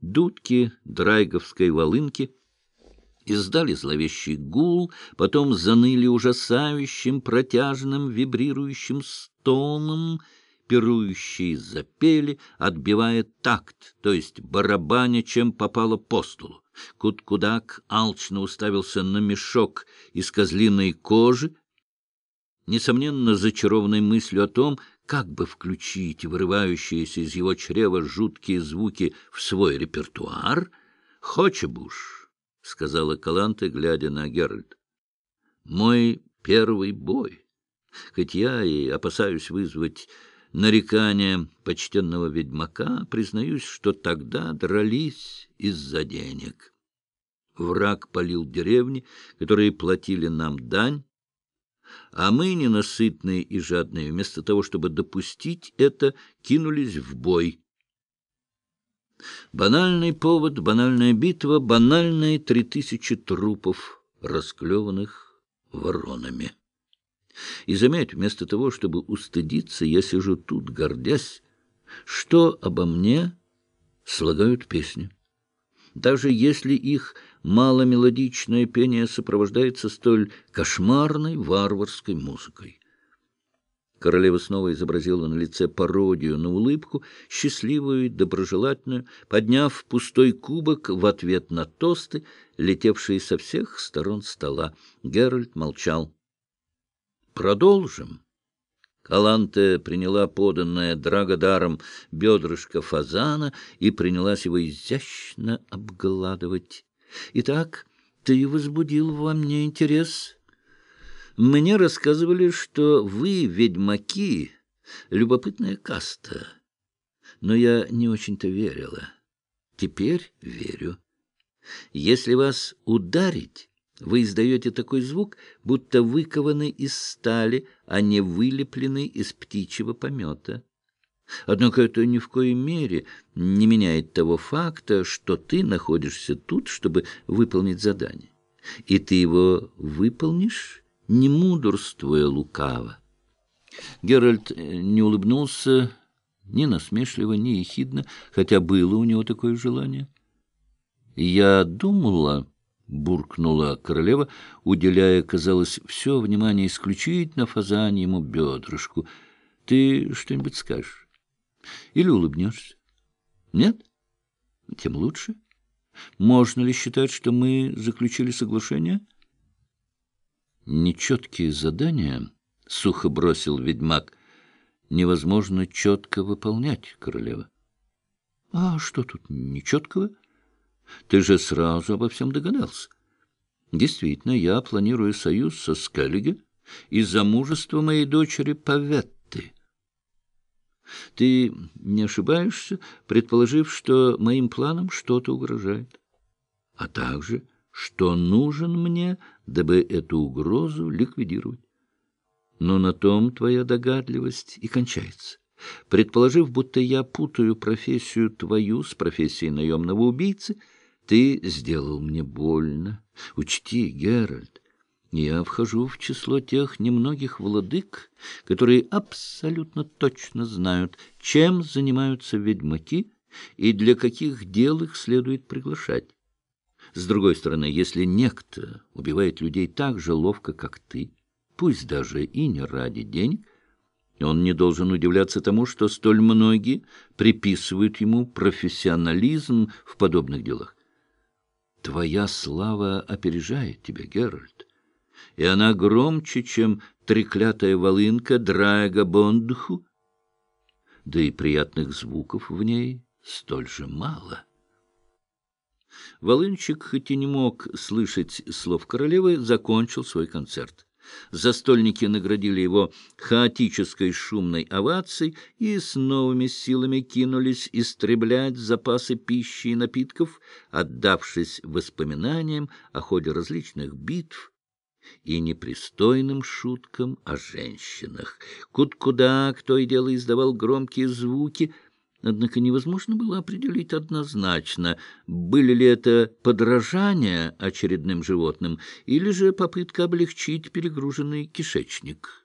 Дудки драйговской волынки издали зловещий гул, потом заныли ужасающим, протяжным, вибрирующим стоном, пирующие запели, отбивая такт, то есть барабаня, чем попало по столу. Куд-кудак алчно уставился на мешок из козлиной кожи, несомненно, зачарованной мыслью о том, как бы включить вырывающиеся из его чрева жуткие звуки в свой репертуар, «Хочебуш», — сказала Каланте, глядя на Геральт, — «мой первый бой, хоть я и опасаюсь вызвать нарекания почтенного ведьмака, признаюсь, что тогда дрались из-за денег. Враг полил деревни, которые платили нам дань, а мы, ненасытные и жадные, вместо того, чтобы допустить это, кинулись в бой. Банальный повод, банальная битва, банальные три тысячи трупов, расклеванных воронами. И заметь, вместо того, чтобы устыдиться, я сижу тут, гордясь, что обо мне слагают песни. Даже если их маломелодичное пение сопровождается столь кошмарной варварской музыкой. Королева снова изобразила на лице пародию на улыбку, счастливую и доброжелательную, подняв пустой кубок в ответ на тосты, летевшие со всех сторон стола. Геральт молчал. «Продолжим». Каланте приняла поданное драгодаром бедрышко фазана и принялась его изящно обгладывать. Итак, ты возбудил во мне интерес. Мне рассказывали, что вы, ведьмаки, любопытная каста. Но я не очень-то верила. Теперь верю. Если вас ударить, вы издаете такой звук, будто выкованы из стали, а не вылеплены из птичьего помета. Однако это ни в коей мере не меняет того факта, что ты находишься тут, чтобы выполнить задание. И ты его выполнишь, не мудрствуя лукаво. Геральт э, не улыбнулся ни насмешливо, ни ехидно, хотя было у него такое желание. «Я думала...» — буркнула королева, уделяя, казалось, все внимание исключительно фазаньему бедрышку. — Ты что-нибудь скажешь? Или улыбнешься? Нет? Тем лучше. Можно ли считать, что мы заключили соглашение? Нечеткие задания, — сухо бросил ведьмак, — невозможно четко выполнять, королева. А что тут нечеткого? Ты же сразу обо всем догадался. Действительно, я планирую союз со Скеллиге и замужество моей дочери Паветты. Ты не ошибаешься, предположив, что моим планам что-то угрожает, а также, что нужен мне, дабы эту угрозу ликвидировать. Но на том твоя догадливость и кончается. Предположив, будто я путаю профессию твою с профессией наемного убийцы, ты сделал мне больно. Учти, Геральт, я вхожу в число тех немногих владык, которые абсолютно точно знают, чем занимаются ведьмаки и для каких дел их следует приглашать. С другой стороны, если некто убивает людей так же ловко, как ты, пусть даже и не ради денег, он не должен удивляться тому, что столь многие приписывают ему профессионализм в подобных делах. Твоя слава опережает тебя, Геральт и она громче, чем треклятая волынка Драйга Бондху, да и приятных звуков в ней столь же мало. Волынчик, хоть и не мог слышать слов королевы, закончил свой концерт. Застольники наградили его хаотической шумной овацией и с новыми силами кинулись истреблять запасы пищи и напитков, отдавшись воспоминаниям о ходе различных битв, и непристойным шуткам о женщинах. Кут-куда, кто и дело издавал громкие звуки, однако невозможно было определить однозначно, были ли это подражания очередным животным или же попытка облегчить перегруженный кишечник.